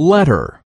letter.